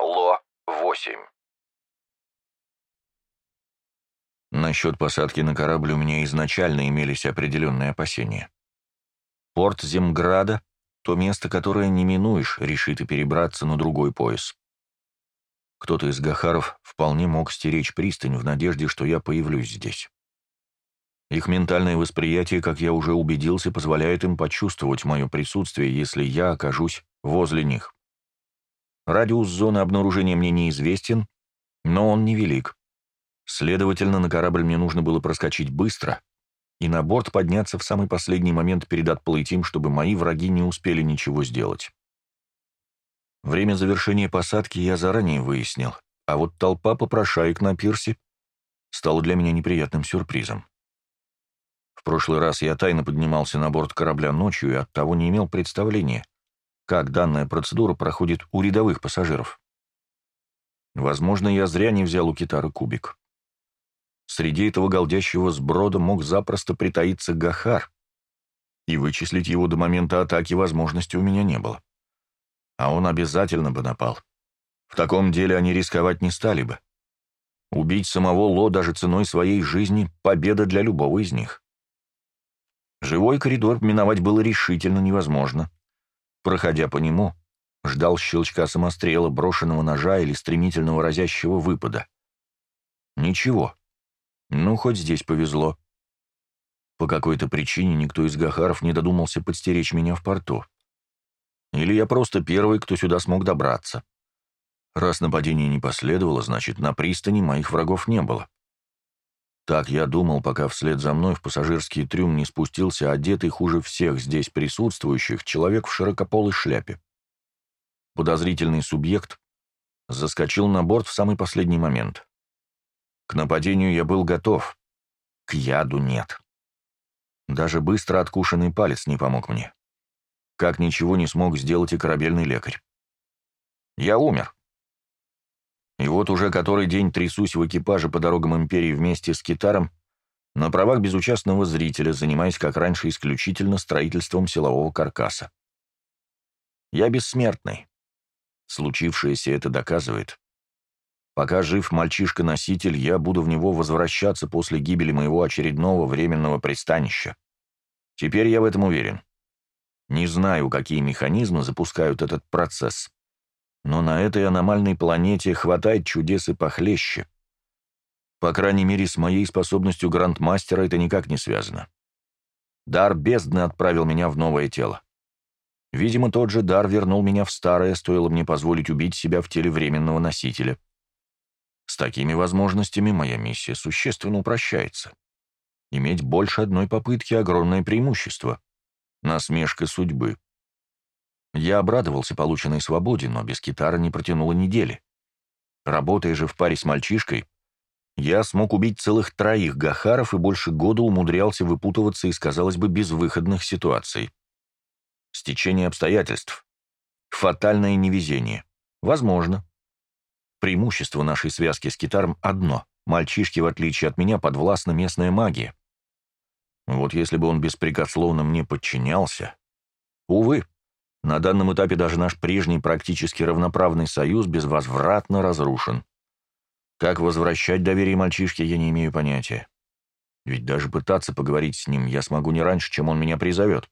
Ло-8. Насчет посадки на корабль у меня изначально имелись определенные опасения. Порт Земграда — то место, которое не минуешь, решит и перебраться на другой пояс. Кто-то из Гахаров вполне мог стеречь пристань в надежде, что я появлюсь здесь. Их ментальное восприятие, как я уже убедился, позволяет им почувствовать мое присутствие, если я окажусь возле них. Радиус зоны обнаружения мне неизвестен, но он невелик. Следовательно, на корабль мне нужно было проскочить быстро и на борт подняться в самый последний момент перед отплытием, чтобы мои враги не успели ничего сделать. Время завершения посадки я заранее выяснил, а вот толпа попрошаек на пирсе стала для меня неприятным сюрпризом. В прошлый раз я тайно поднимался на борт корабля ночью и оттого не имел представления, как данная процедура проходит у рядовых пассажиров. Возможно, я зря не взял у китара кубик. Среди этого голдящего сброда мог запросто притаиться Гахар, и вычислить его до момента атаки возможности у меня не было а он обязательно бы напал. В таком деле они рисковать не стали бы. Убить самого Ло даже ценой своей жизни — победа для любого из них. Живой коридор миновать было решительно невозможно. Проходя по нему, ждал щелчка самострела, брошенного ножа или стремительного разящего выпада. Ничего. Ну, хоть здесь повезло. По какой-то причине никто из Гахаров не додумался подстеречь меня в порту. Или я просто первый, кто сюда смог добраться. Раз нападение не последовало, значит, на пристани моих врагов не было. Так я думал, пока вслед за мной в пассажирский трюм не спустился одетый хуже всех здесь присутствующих человек в широкополой шляпе. Подозрительный субъект заскочил на борт в самый последний момент. К нападению я был готов, к яду нет. Даже быстро откушенный палец не помог мне как ничего не смог сделать и корабельный лекарь. Я умер. И вот уже который день трясусь в экипаже по дорогам Империи вместе с китаром, на правах безучастного зрителя, занимаясь, как раньше, исключительно строительством силового каркаса. Я бессмертный. Случившееся это доказывает. Пока жив мальчишка-носитель, я буду в него возвращаться после гибели моего очередного временного пристанища. Теперь я в этом уверен. Не знаю, какие механизмы запускают этот процесс. Но на этой аномальной планете хватает чудес и похлеще. По крайней мере, с моей способностью грандмастера это никак не связано. Дар бездны отправил меня в новое тело. Видимо, тот же дар вернул меня в старое, стоило мне позволить убить себя в теле временного носителя. С такими возможностями моя миссия существенно упрощается. Иметь больше одной попытки — огромное преимущество. Насмешка судьбы. Я обрадовался полученной свободе, но без китары не протянула недели. Работая же в паре с мальчишкой, я смог убить целых троих гахаров и больше года умудрялся выпутываться из, казалось бы, безвыходных ситуаций. Стечение обстоятельств. Фатальное невезение. Возможно. Преимущество нашей связки с китаром одно. Мальчишки, в отличие от меня, подвластна местная магия. Вот если бы он беспрекословно мне подчинялся... Увы, на данном этапе даже наш прежний практически равноправный союз безвозвратно разрушен. Как возвращать доверие мальчишке, я не имею понятия. Ведь даже пытаться поговорить с ним я смогу не раньше, чем он меня призовет.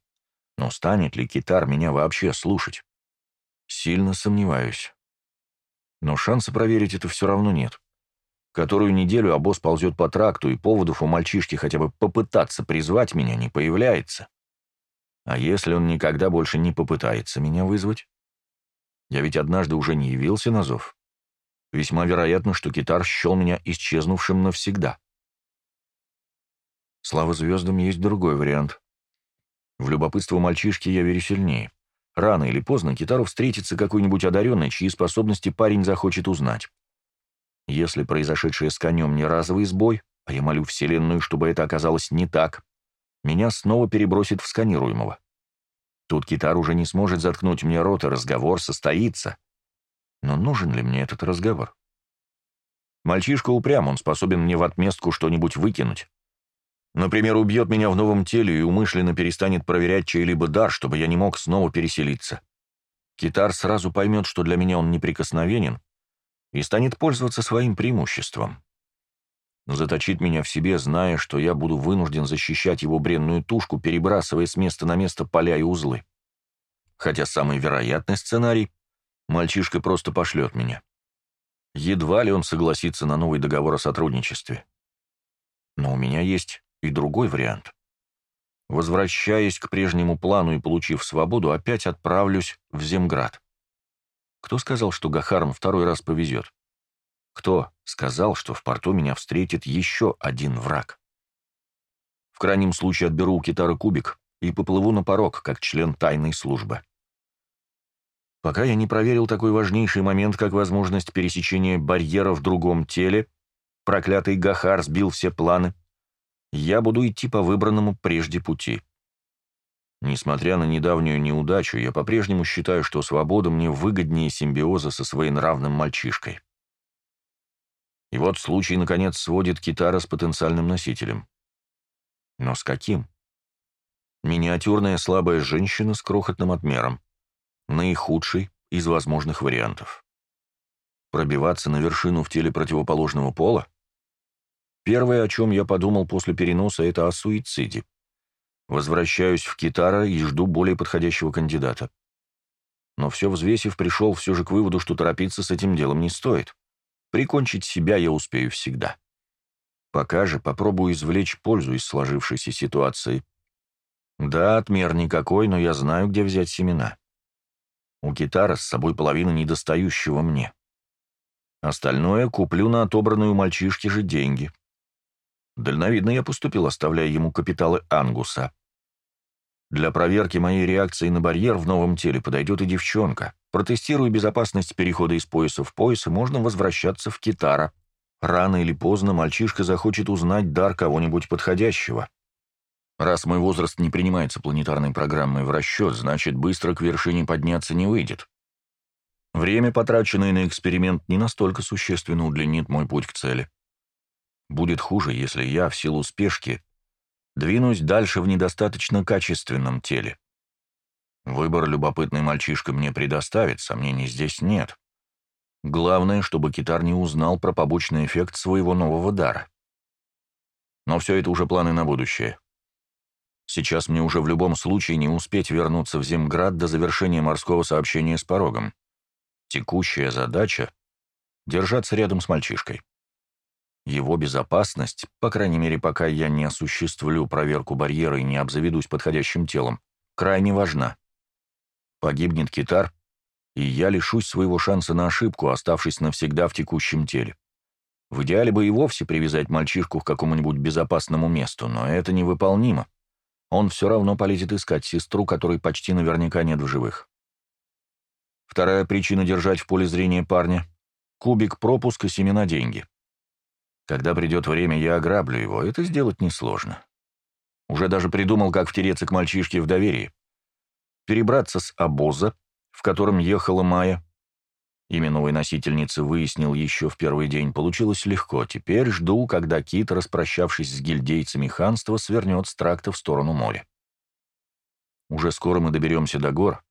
Но станет ли китар меня вообще слушать? Сильно сомневаюсь. Но шанса проверить это все равно нет. Которую неделю обоз ползет по тракту, и поводов у мальчишки хотя бы попытаться призвать меня не появляется. А если он никогда больше не попытается меня вызвать? Я ведь однажды уже не явился на зов. Весьма вероятно, что китар счел меня исчезнувшим навсегда. Слава звездам, есть другой вариант. В любопытство мальчишки я верю сильнее. Рано или поздно китару встретится какой-нибудь одаренный, чьи способности парень захочет узнать. Если произошедшее с конем не разовый сбой, а я молю Вселенную, чтобы это оказалось не так, меня снова перебросит в сканируемого. Тут китар уже не сможет заткнуть мне рот, и разговор состоится. Но нужен ли мне этот разговор? Мальчишка упрям, он способен мне в отместку что-нибудь выкинуть. Например, убьет меня в новом теле и умышленно перестанет проверять чей-либо дар, чтобы я не мог снова переселиться. Китар сразу поймет, что для меня он неприкосновенен, и станет пользоваться своим преимуществом. Заточит меня в себе, зная, что я буду вынужден защищать его бренную тушку, перебрасывая с места на место поля и узлы. Хотя самый вероятный сценарий — мальчишка просто пошлет меня. Едва ли он согласится на новый договор о сотрудничестве. Но у меня есть и другой вариант. Возвращаясь к прежнему плану и получив свободу, опять отправлюсь в Земград. Кто сказал, что Гахарм второй раз повезет? Кто сказал, что в порту меня встретит еще один враг? В крайнем случае отберу у Китара кубик и поплыву на порог, как член тайной службы. Пока я не проверил такой важнейший момент, как возможность пересечения барьера в другом теле, проклятый Гахар сбил все планы, я буду идти по выбранному прежде пути. Несмотря на недавнюю неудачу, я по-прежнему считаю, что свобода мне выгоднее симбиоза со своенравным мальчишкой. И вот случай, наконец, сводит Китара с потенциальным носителем. Но с каким? Миниатюрная слабая женщина с крохотным отмером наихудший из возможных вариантов. Пробиваться на вершину в теле противоположного пола? Первое, о чем я подумал после переноса, это о суициде. Возвращаюсь в Китара и жду более подходящего кандидата. Но все взвесив, пришел все же к выводу, что торопиться с этим делом не стоит. Прикончить себя я успею всегда. Пока же попробую извлечь пользу из сложившейся ситуации. Да, отмер никакой, но я знаю, где взять семена. У Китара с собой половина недостающего мне. Остальное куплю на отобранные у мальчишки же деньги. Дальновидно я поступил, оставляя ему капиталы Ангуса. Для проверки моей реакции на барьер в новом теле подойдет и девчонка. Протестируя безопасность перехода из пояса в пояс, и можно возвращаться в Китара. Рано или поздно мальчишка захочет узнать дар кого-нибудь подходящего. Раз мой возраст не принимается планетарной программой в расчет, значит, быстро к вершине подняться не выйдет. Время, потраченное на эксперимент, не настолько существенно удлинит мой путь к цели. Будет хуже, если я, в силу спешки, двинусь дальше в недостаточно качественном теле. Выбор любопытный мальчишка мне предоставит, сомнений здесь нет. Главное, чтобы китар не узнал про побочный эффект своего нового дара. Но все это уже планы на будущее. Сейчас мне уже в любом случае не успеть вернуться в Земград до завершения морского сообщения с порогом. Текущая задача — держаться рядом с мальчишкой. Его безопасность, по крайней мере, пока я не осуществлю проверку барьера и не обзаведусь подходящим телом, крайне важна. Погибнет китар, и я лишусь своего шанса на ошибку, оставшись навсегда в текущем теле. В идеале бы и вовсе привязать мальчишку к какому-нибудь безопасному месту, но это невыполнимо он все равно полезет искать сестру, которой почти наверняка нет в живых. Вторая причина держать в поле зрения парня — кубик пропуска, семена деньги. Когда придет время, я ограблю его, это сделать несложно. Уже даже придумал, как втереться к мальчишке в доверие. Перебраться с обоза, в котором ехала Майя, Имя новой носительницы выяснил еще в первый день. Получилось легко. Теперь жду, когда Кит, распрощавшись с гильдейцами ханства, свернет с тракта в сторону моря. Уже скоро мы доберемся до гор,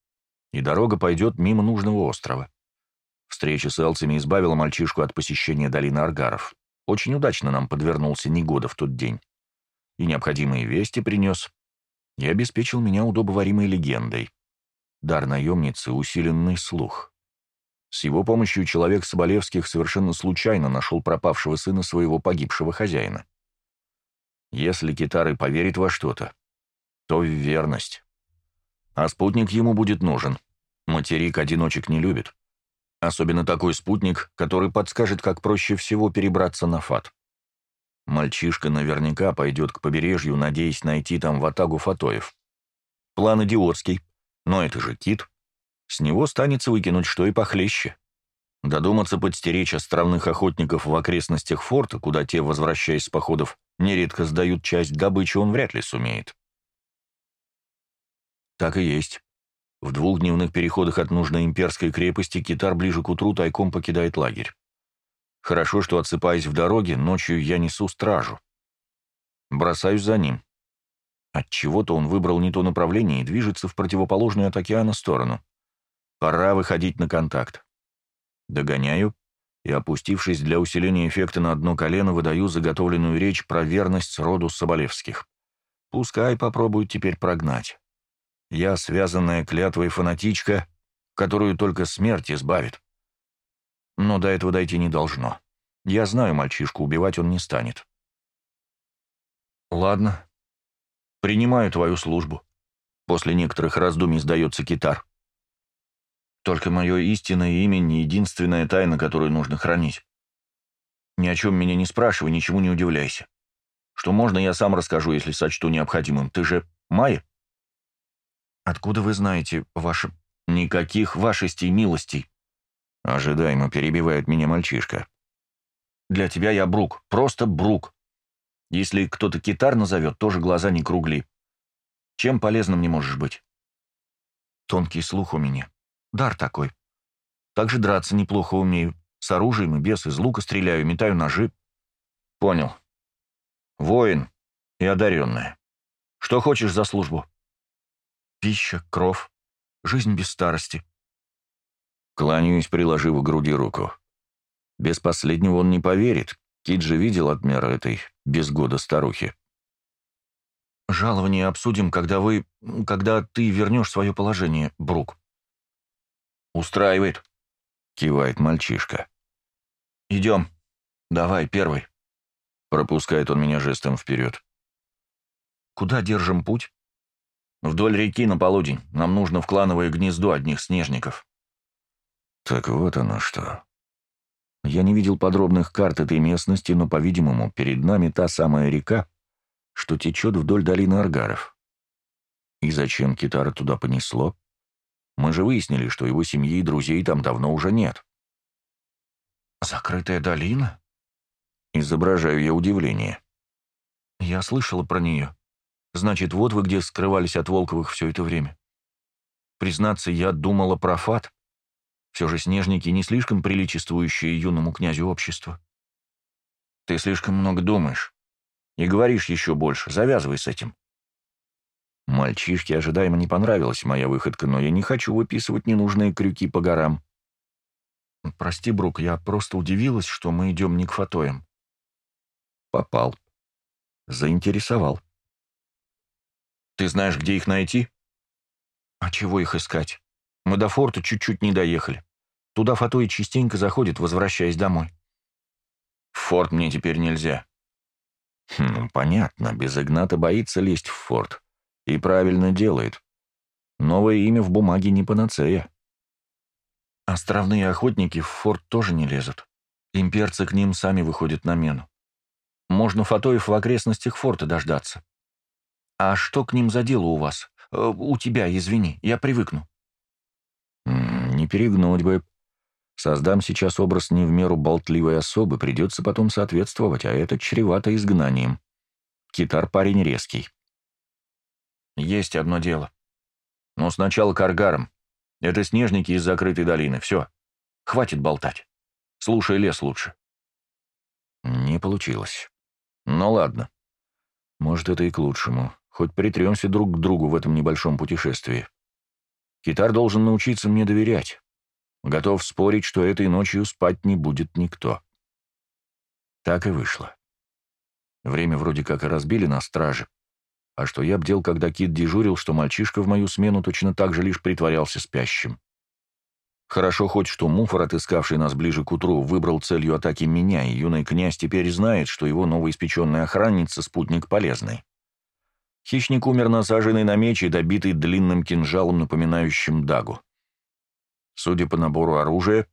и дорога пойдет мимо нужного острова. Встреча с элцами избавила мальчишку от посещения долины Аргаров. Очень удачно нам подвернулся негода в тот день. И необходимые вести принес, и обеспечил меня удобоваримой легендой. Дар наемницы — усиленный слух. С его помощью человек Соболевских совершенно случайно нашел пропавшего сына своего погибшего хозяина. Если Китары поверит во что-то, то в верность. А спутник ему будет нужен. Материк одиночек не любит. Особенно такой спутник, который подскажет, как проще всего перебраться на фат. Мальчишка наверняка пойдет к побережью, надеясь найти там ватагу фатоев. План идиотский, но это же кит. С него станется выкинуть что и похлеще. Додуматься подстеречь островных охотников в окрестностях форта, куда те, возвращаясь с походов, нередко сдают часть добычи, он вряд ли сумеет. Так и есть. В двух дневных переходах от нужной имперской крепости китар ближе к утру тайком покидает лагерь. Хорошо, что, отсыпаясь в дороге, ночью я несу стражу. Бросаюсь за ним. Отчего-то он выбрал не то направление и движется в противоположную от океана сторону. Пора выходить на контакт. Догоняю и, опустившись для усиления эффекта на одно колено, выдаю заготовленную речь про верность роду Соболевских. Пускай попробуют теперь прогнать. Я связанная клятвой фанатичка, которую только смерть избавит. Но до этого дойти не должно. Я знаю мальчишку, убивать он не станет. Ладно. Принимаю твою службу. После некоторых раздумий сдается китар. Только мое истинное имя не единственная тайна, которую нужно хранить. Ни о чем меня не спрашивай, ничему не удивляйся. Что можно, я сам расскажу, если сочту необходимым. Ты же Майя? Откуда вы знаете, ваше... Никаких вашестей милостей. Ожидаемо перебивает меня мальчишка. Для тебя я Брук, просто Брук. Если кто-то китар назовет, тоже глаза не кругли. Чем полезным не можешь быть? Тонкий слух у меня. Дар такой. Также драться неплохо умею. С оружием и без, из лука стреляю, метаю ножи. Понял. Воин и одаренная. Что хочешь за службу? Пища, кров, жизнь без старости. Кланяюсь, приложив к груди руку. Без последнего он не поверит. Кит же видел отмер этой без года старухи. «Жалование обсудим, когда вы... когда ты вернешь свое положение, Брук». «Устраивает», — кивает мальчишка. «Идем. Давай, первый». Пропускает он меня жестом вперед. «Куда держим путь?» «Вдоль реки на полудень. Нам нужно в клановое гнездо одних снежников». «Так вот оно что», я не видел подробных карт этой местности, но, по-видимому, перед нами та самая река, что течет вдоль долины Аргаров. И зачем Китара туда понесло? Мы же выяснили, что его семьи и друзей там давно уже нет. «Закрытая долина?» Изображаю я удивление. «Я слышала про нее. Значит, вот вы где скрывались от Волковых все это время. Признаться, я думала про Фат, все же снежники не слишком приличествующие юному князю общество. Ты слишком много думаешь. И говоришь еще больше. Завязывай с этим. Мальчишке ожидаемо не понравилась моя выходка, но я не хочу выписывать ненужные крюки по горам. Прости, Брук, я просто удивилась, что мы идем не к фатоям. Попал. Заинтересовал. Ты знаешь, где их найти? А чего их искать? Мы до форта чуть-чуть не доехали. Туда Фатои частенько заходит, возвращаясь домой. В форт мне теперь нельзя. Хм, понятно, без Игната боится лезть в форт. И правильно делает. Новое имя в бумаге не панацея. Островные охотники в форт тоже не лезут. Имперцы к ним сами выходят на мену. Можно Фатоев в окрестностях форта дождаться. А что к ним за дело у вас? Э, у тебя, извини, я привыкну. Не перегнуть бы. Создам сейчас образ не в меру болтливой особы, придется потом соответствовать, а это чревато изгнанием. Китар парень резкий. Есть одно дело. Но сначала к аргарам. Это снежники из закрытой долины. Все. Хватит болтать. Слушай лес лучше. Не получилось. Ну ладно. Может, это и к лучшему. Хоть притремся друг к другу в этом небольшом путешествии. Китар должен научиться мне доверять. Готов спорить, что этой ночью спать не будет никто. Так и вышло. Время вроде как и разбили на страже. А что я бдел, когда Кит дежурил, что мальчишка в мою смену точно так же лишь притворялся спящим. Хорошо хоть, что Муфор, отыскавший нас ближе к утру, выбрал целью атаки меня, и юный князь теперь знает, что его новоиспеченная охранница — спутник полезный. Хищник умер насаженный на меч и добитый длинным кинжалом, напоминающим дагу. Судя по набору оружия,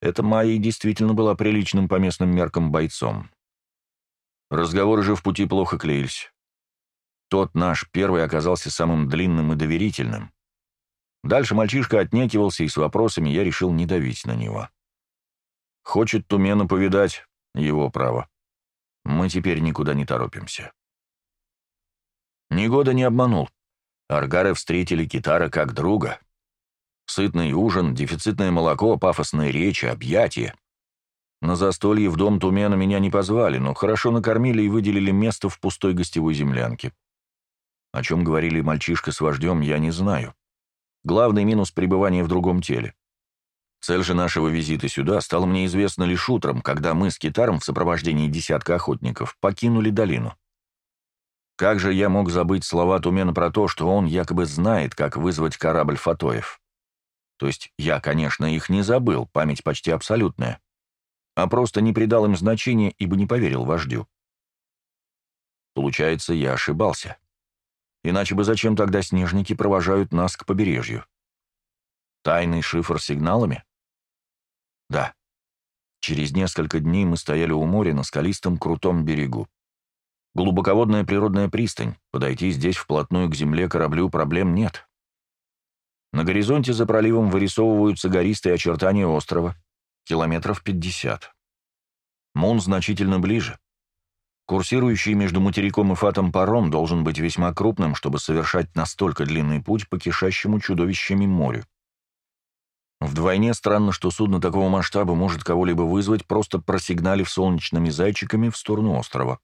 эта Майя действительно была приличным по местным меркам бойцом. Разговоры же в пути плохо клеились. Тот наш первый оказался самым длинным и доверительным. Дальше мальчишка отнекивался, и с вопросами я решил не давить на него. Хочет Тумена повидать, его право. Мы теперь никуда не торопимся. Ни года не обманул. Аргары встретили Китара как друга. Сытный ужин, дефицитное молоко, пафосные речи, объятия. На застолье в дом Тумена меня не позвали, но хорошо накормили и выделили место в пустой гостевой землянке. О чем говорили мальчишка с вождем, я не знаю. Главный минус пребывания в другом теле. Цель же нашего визита сюда стала мне известна лишь утром, когда мы с Китаром в сопровождении десятка охотников покинули долину. Как же я мог забыть слова Тумена про то, что он якобы знает, как вызвать корабль Фатоев? То есть я, конечно, их не забыл, память почти абсолютная, а просто не придал им значения, ибо не поверил вождю. Получается, я ошибался. Иначе бы зачем тогда снежники провожают нас к побережью? Тайный шифр сигналами? Да. Через несколько дней мы стояли у моря на скалистом крутом берегу. Глубоководная природная пристань, подойти здесь вплотную к земле кораблю проблем нет. На горизонте за проливом вырисовываются гористые очертания острова, километров 50. Мун значительно ближе. Курсирующий между материком и фатом паром должен быть весьма крупным, чтобы совершать настолько длинный путь по кишащему чудовищами морю. Вдвойне странно, что судно такого масштаба может кого-либо вызвать, просто просигналив солнечными зайчиками в сторону острова.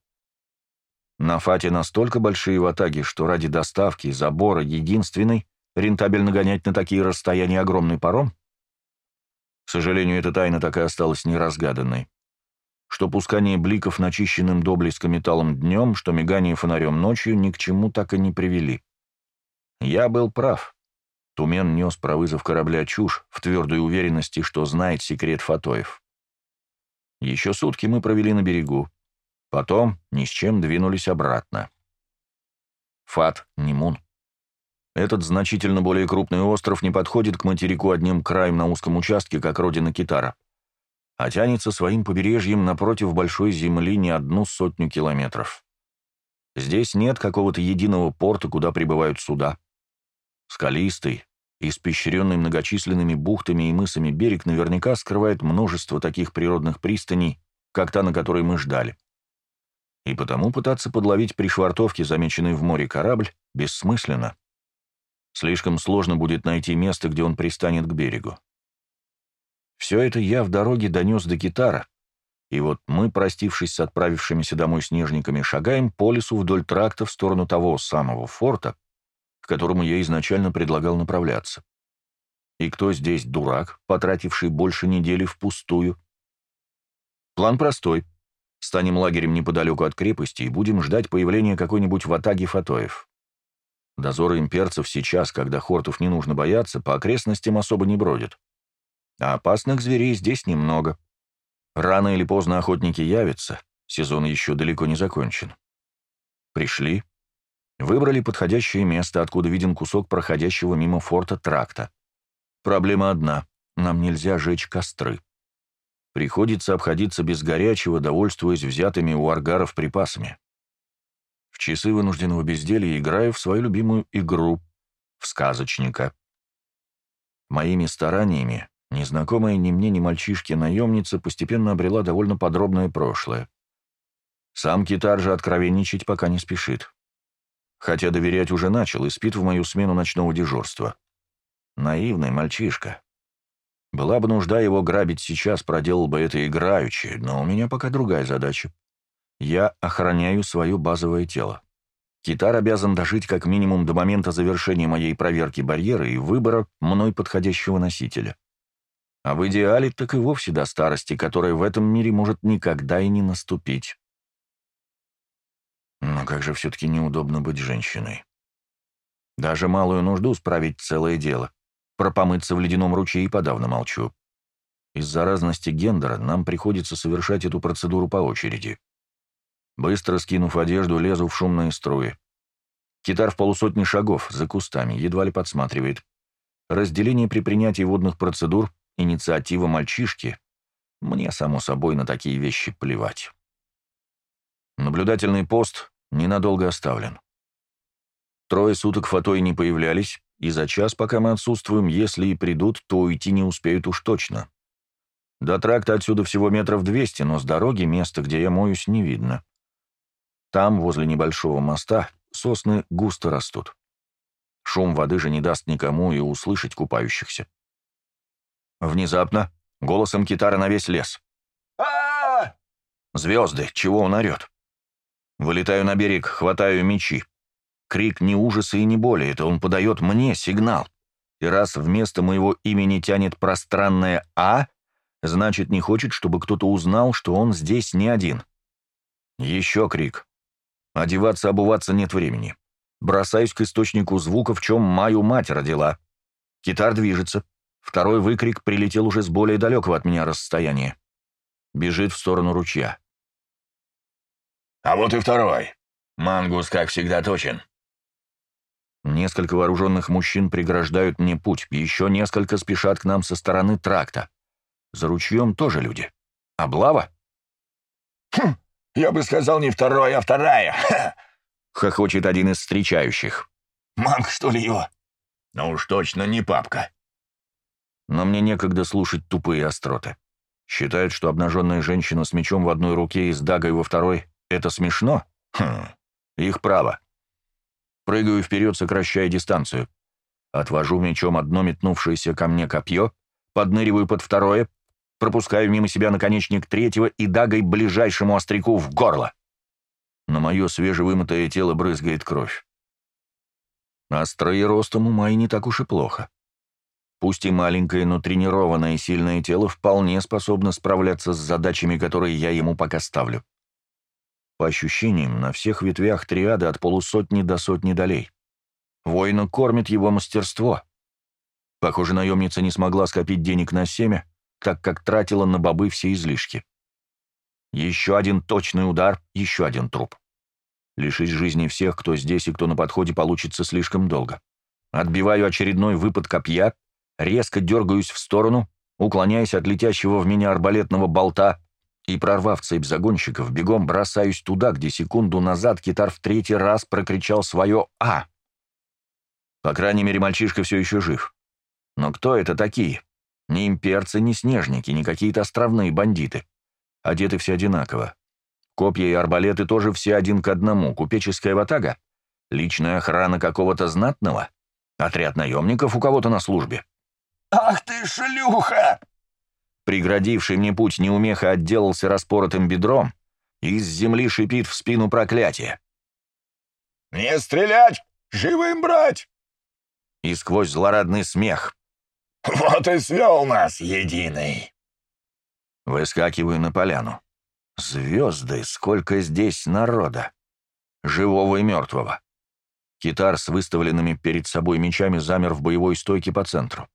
На Фате настолько большие ватаги, что ради доставки, забора, единственной, рентабельно гонять на такие расстояния огромный паром? К сожалению, эта тайна так и осталась неразгаданной. Что пускание бликов начищенным до блеска металлом днем, что мигание фонарем ночью ни к чему так и не привели. Я был прав. Тумен нес про вызов корабля чушь в твердой уверенности, что знает секрет Фатоев. Еще сутки мы провели на берегу. Потом ни с чем двинулись обратно. Фат — Нимун. Этот значительно более крупный остров не подходит к материку одним краем на узком участке, как родина Китара, а тянется своим побережьем напротив большой земли не одну сотню километров. Здесь нет какого-то единого порта, куда прибывают суда. Скалистый, испещренный многочисленными бухтами и мысами берег наверняка скрывает множество таких природных пристаней, как та, на которой мы ждали. И потому пытаться подловить при швартовке замеченный в море корабль бессмысленно. Слишком сложно будет найти место, где он пристанет к берегу. Все это я в дороге донес до Китара, и вот мы, простившись с отправившимися домой снежниками, шагаем по лесу вдоль тракта в сторону того самого форта, к которому я изначально предлагал направляться. И кто здесь дурак, потративший больше недели впустую? План простой. Станем лагерем неподалеку от крепости и будем ждать появления какой-нибудь ватаги фатоев. Дозоры имперцев сейчас, когда хортов не нужно бояться, по окрестностям особо не бродят. А опасных зверей здесь немного. Рано или поздно охотники явятся, сезон еще далеко не закончен. Пришли, Выбрали подходящее место, откуда виден кусок проходящего мимо форта тракта. Проблема одна — нам нельзя жечь костры. Приходится обходиться без горячего, довольствуясь взятыми у аргаров припасами. В часы вынужденного безделья играю в свою любимую игру — в сказочника. Моими стараниями незнакомая ни мне, ни мальчишке-наемница постепенно обрела довольно подробное прошлое. Сам китар же откровенничать пока не спешит хотя доверять уже начал и спит в мою смену ночного дежурства. Наивный мальчишка. Была бы нужда его грабить сейчас, проделал бы это играючи, но у меня пока другая задача. Я охраняю свое базовое тело. Китар обязан дожить как минимум до момента завершения моей проверки барьера и выбора мной подходящего носителя. А в идеале так и вовсе до старости, которая в этом мире может никогда и не наступить. Но как же все-таки неудобно быть женщиной. Даже малую нужду справить целое дело. Про помыться в ледяном ручье и подавно молчу. Из-за разности гендера нам приходится совершать эту процедуру по очереди. Быстро скинув одежду, лезу в шумные струи. Китар в полусотни шагов, за кустами, едва ли подсматривает. Разделение при принятии водных процедур, инициатива мальчишки. Мне, само собой, на такие вещи плевать. Наблюдательный пост ненадолго оставлен. Трое суток фотои не появлялись, и за час, пока мы отсутствуем, если и придут, то уйти не успеют уж точно. До тракта отсюда всего метров двести, но с дороги места, где я моюсь, не видно. Там, возле небольшого моста, сосны густо растут. Шум воды же не даст никому и услышать купающихся. Внезапно, голосом китара на весь лес. а Звезды, чего он орет? Вылетаю на берег, хватаю мечи. Крик не ужаса и не боли, это он подает мне сигнал. И раз вместо моего имени тянет пространное «А», значит, не хочет, чтобы кто-то узнал, что он здесь не один. Еще крик. Одеваться, обуваться нет времени. Бросаюсь к источнику звука, в чем мою мать родила. Китар движется. Второй выкрик прилетел уже с более далекого от меня расстояния. Бежит в сторону ручья. «А вот и второй. Мангус, как всегда, точен». Несколько вооруженных мужчин преграждают мне путь, еще несколько спешат к нам со стороны тракта. За ручьем тоже люди. Облава? «Хм, я бы сказал не второй, а вторая!» — хохочет один из встречающих. «Манг, что ли, его?» «Ну уж точно не папка». Но мне некогда слушать тупые остроты. Считают, что обнаженная женщина с мечом в одной руке и с дагой во второй — это смешно? Хм, их право. Прыгаю вперед, сокращая дистанцию. Отвожу мечом одно метнувшееся ко мне копье, подныриваю под второе, пропускаю мимо себя наконечник третьего и дагой ближайшему остряку в горло. На мое свежевымытое тело брызгает кровь. Острое ростом ума и не так уж и плохо. Пусть и маленькое, но тренированное и сильное тело вполне способно справляться с задачами, которые я ему пока ставлю. По ощущениям, на всех ветвях триады от полусотни до сотни долей. Воина кормит его мастерство. Похоже, наемница не смогла скопить денег на семя, так как тратила на бобы все излишки. Еще один точный удар, еще один труп. Лишить жизни всех, кто здесь и кто на подходе, получится слишком долго. Отбиваю очередной выпад копья, резко дергаюсь в сторону, уклоняясь от летящего в меня арбалетного болта, и, прорвав цепь загонщиков, бегом бросаюсь туда, где секунду назад китар в третий раз прокричал свое «А». По крайней мере, мальчишка все еще жив. Но кто это такие? Ни имперцы, ни снежники, ни какие-то островные бандиты. Одеты все одинаково. Копья и арбалеты тоже все один к одному. Купеческая ватага? Личная охрана какого-то знатного? Отряд наемников у кого-то на службе? «Ах ты шлюха!» Преградивший мне путь неумеха отделался распоротым бедром и из земли шипит в спину проклятие. «Не стрелять! Живым брать!» И сквозь злорадный смех. «Вот и свел нас, единый!» Выскакиваю на поляну. Звезды, сколько здесь народа! Живого и мертвого. Китар с выставленными перед собой мечами замер в боевой стойке по центру.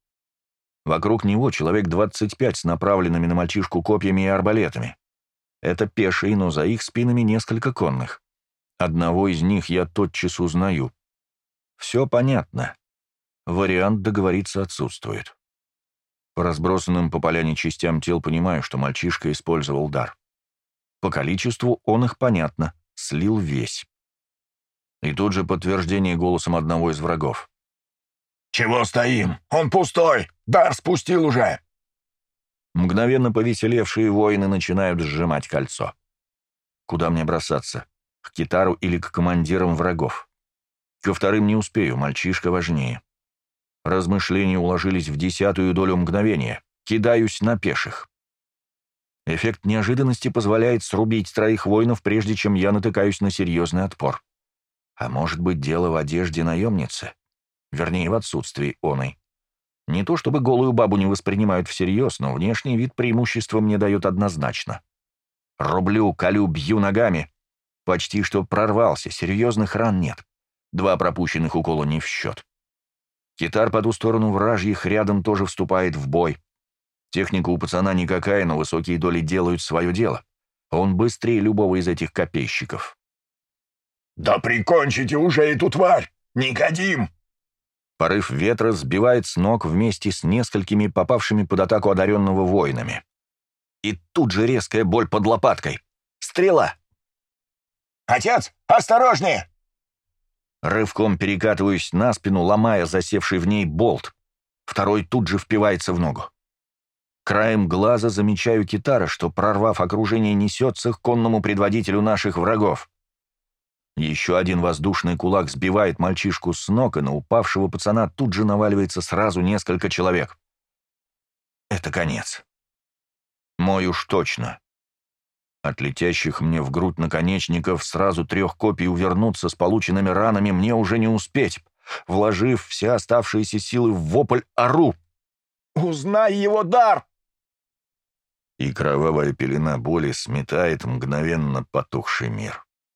Вокруг него человек 25 с направленными на мальчишку копьями и арбалетами. Это пешие, но за их спинами несколько конных. Одного из них я тотчас узнаю. Все понятно. Вариант договориться отсутствует. По разбросанным по поляне частям тел понимаю, что мальчишка использовал дар. По количеству он их, понятно, слил весь. И тут же подтверждение голосом одного из врагов. «Чего стоим? Он пустой! Дар спустил уже!» Мгновенно повеселевшие воины начинают сжимать кольцо. Куда мне бросаться? К китару или к командирам врагов? Ко вторым не успею, мальчишка важнее. Размышления уложились в десятую долю мгновения. Кидаюсь на пеших. Эффект неожиданности позволяет срубить троих воинов, прежде чем я натыкаюсь на серьезный отпор. А может быть, дело в одежде наемницы? Вернее, в отсутствии оной. Не то чтобы голую бабу не воспринимают всерьез, но внешний вид преимущества мне дает однозначно. Рублю, колю, бью ногами. Почти что прорвался, серьезных ран нет. Два пропущенных укола не в счет. Китар по ту сторону вражьих рядом тоже вступает в бой. Техника у пацана никакая, но высокие доли делают свое дело. Он быстрее любого из этих копейщиков. «Да прикончите уже эту тварь! Никодим!» Порыв ветра сбивает с ног вместе с несколькими попавшими под атаку одаренного воинами. И тут же резкая боль под лопаткой. Стрела! «Отец, осторожнее!» Рывком перекатываюсь на спину, ломая засевший в ней болт. Второй тут же впивается в ногу. Краем глаза замечаю китара, что, прорвав окружение, несется к конному предводителю наших врагов. Еще один воздушный кулак сбивает мальчишку с ног, и на упавшего пацана тут же наваливается сразу несколько человек. Это конец. Мой уж точно. От летящих мне в грудь наконечников сразу трех копий увернуться с полученными ранами мне уже не успеть. Вложив все оставшиеся силы в вопль, ору. «Узнай его дар!» И кровавая пелена боли сметает мгновенно потухший мир.